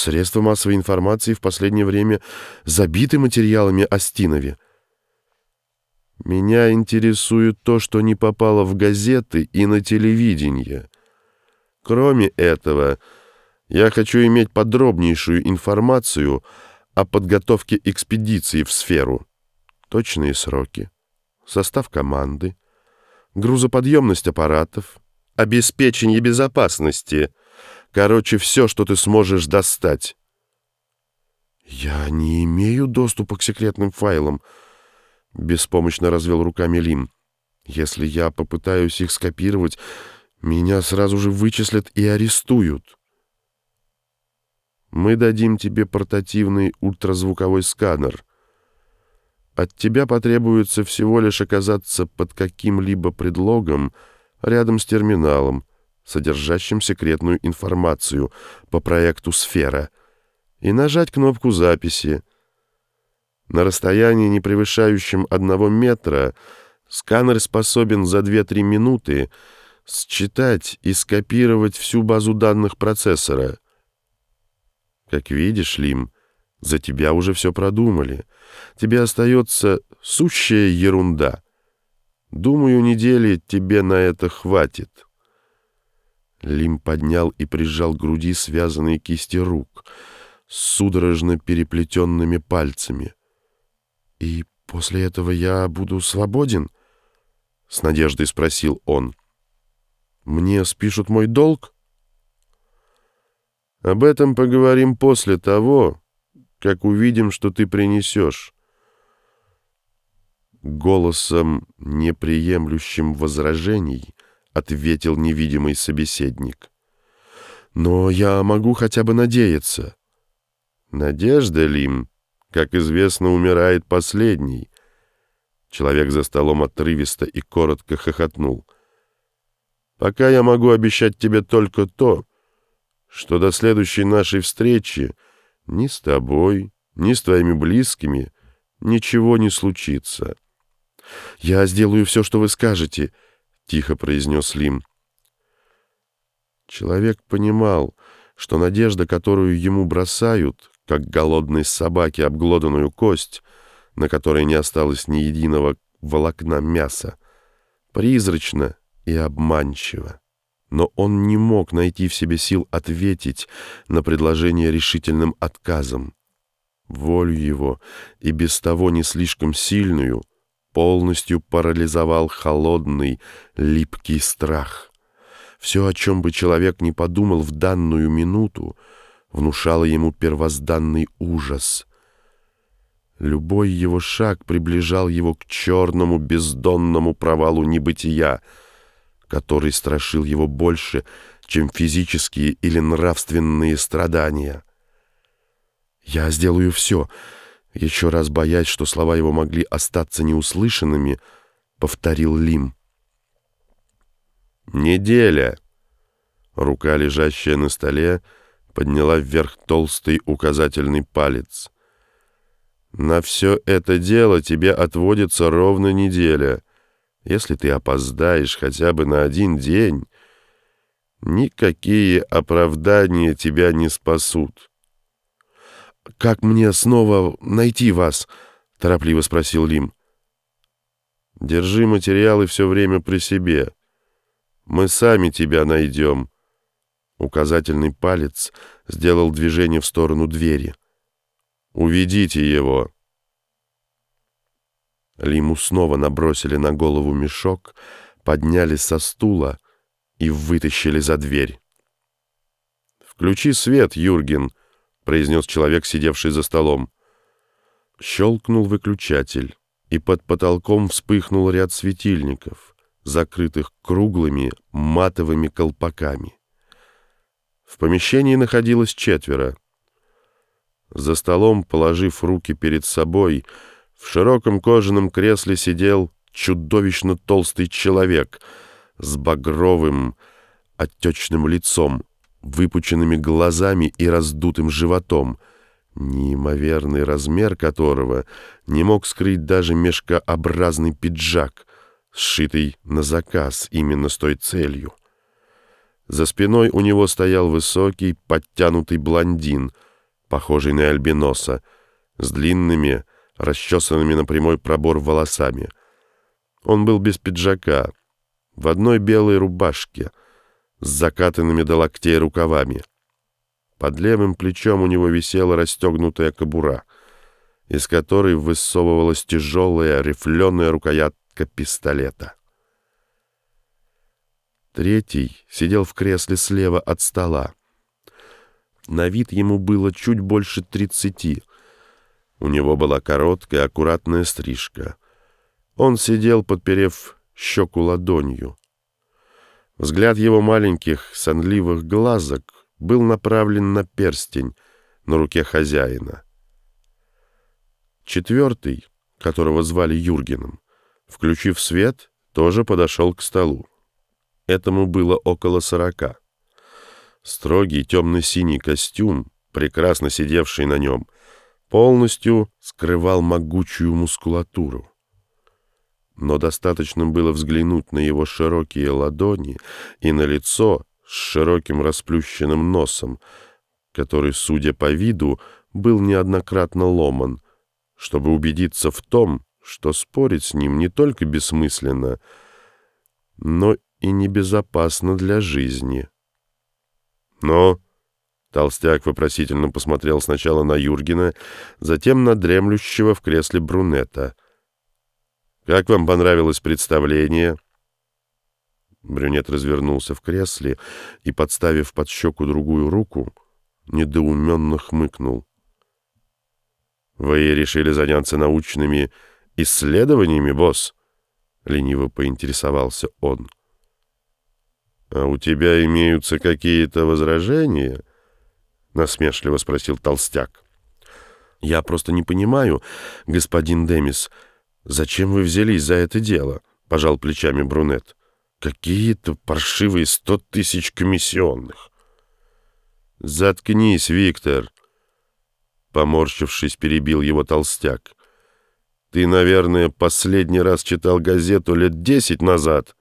Средства массовой информации в последнее время забиты материалами о Стинове. Меня интересует то, что не попало в газеты и на телевидение. Кроме этого, я хочу иметь подробнейшую информацию о подготовке экспедиции в сферу. Точные сроки, состав команды, грузоподъемность аппаратов, обеспечение безопасности. Короче, все, что ты сможешь достать. Я не имею доступа к секретным файлам, — Беспомощно развел руками Лим. «Если я попытаюсь их скопировать, меня сразу же вычислят и арестуют». «Мы дадим тебе портативный ультразвуковой сканер. От тебя потребуется всего лишь оказаться под каким-либо предлогом рядом с терминалом, содержащим секретную информацию по проекту «Сфера», и нажать кнопку записи — на расстоянии, не превышающем одного метра, сканер способен за 2-3 минуты считать и скопировать всю базу данных процессора. Как видишь, Лим, за тебя уже все продумали. Тебе остается сущая ерунда. Думаю, недели тебе на это хватит. Лим поднял и прижал к груди связанные кисти рук с судорожно переплетенными пальцами — «И после этого я буду свободен?» — с надеждой спросил он. «Мне спишут мой долг?» «Об этом поговорим после того, как увидим, что ты принесешь». Голосом, неприемлющим возражений, ответил невидимый собеседник. «Но я могу хотя бы надеяться». «Надежда, Лим?» Как известно, умирает последний. Человек за столом отрывисто и коротко хохотнул. Пока я могу обещать тебе только то, что до следующей нашей встречи ни с тобой, ни с твоими близкими ничего не случится. «Я сделаю все, что вы скажете», — тихо произнес Лим. Человек понимал, что надежда, которую ему бросают, как голодной собаке обглоданную кость, на которой не осталось ни единого волокна мяса, призрачно и обманчиво. Но он не мог найти в себе сил ответить на предложение решительным отказом. Волю его, и без того не слишком сильную, полностью парализовал холодный, липкий страх. Все, о чем бы человек не подумал в данную минуту, внушало ему первозданный ужас. Любой его шаг приближал его к черному бездонному провалу небытия, который страшил его больше, чем физические или нравственные страдания. «Я сделаю все», еще раз боясь, что слова его могли остаться неуслышанными, повторил Лим. «Неделя!» Рука, лежащая на столе, — подняла вверх толстый указательный палец. «На все это дело тебе отводится ровно неделя. Если ты опоздаешь хотя бы на один день, никакие оправдания тебя не спасут». «Как мне снова найти вас?» — торопливо спросил Лим. «Держи материалы все время при себе. Мы сами тебя найдем». Указательный палец сделал движение в сторону двери. «Уведите его!» Лиму снова набросили на голову мешок, подняли со стула и вытащили за дверь. «Включи свет, Юрген», — произнес человек, сидевший за столом. Щелкнул выключатель, и под потолком вспыхнул ряд светильников, закрытых круглыми матовыми колпаками. В помещении находилось четверо. За столом, положив руки перед собой, в широком кожаном кресле сидел чудовищно толстый человек с багровым, отечным лицом, выпученными глазами и раздутым животом, неимоверный размер которого не мог скрыть даже мешкообразный пиджак, сшитый на заказ именно с той целью. За спиной у него стоял высокий, подтянутый блондин похожий на альбиноса, с длинными, расчесанными на прямой пробор волосами. Он был без пиджака, в одной белой рубашке, с закатанными до локтей рукавами. Под левым плечом у него висела расстегнутая кобура, из которой высовывалась тяжелая рифленая рукоятка пистолета. Третий сидел в кресле слева от стола. На вид ему было чуть больше тридцати. У него была короткая, аккуратная стрижка. Он сидел, подперев щеку ладонью. Взгляд его маленьких, сонливых глазок был направлен на перстень на руке хозяина. Четвертый, которого звали Юргеном, включив свет, тоже подошел к столу. Этому было около сорока. Строгий темно-синий костюм, прекрасно сидевший на нем, полностью скрывал могучую мускулатуру. Но достаточно было взглянуть на его широкие ладони и на лицо с широким расплющенным носом, который, судя по виду, был неоднократно ломан, чтобы убедиться в том, что спорить с ним не только бессмысленно, но и небезопасно для жизни. Но толстяк вопросительно посмотрел сначала на Юргена, затем на дремлющего в кресле брюнета. «Как вам понравилось представление?» Брюнет развернулся в кресле и, подставив под щеку другую руку, недоуменно хмыкнул. «Вы решили заняться научными исследованиями, босс?» — лениво поинтересовался он. «А у тебя имеются какие-то возражения?» — насмешливо спросил толстяк. «Я просто не понимаю, господин Демис, зачем вы взялись за это дело?» — пожал плечами брюнет. «Какие-то паршивые сто тысяч комиссионных». «Заткнись, Виктор!» Поморщившись, перебил его толстяк. «Ты, наверное, последний раз читал газету лет десять назад».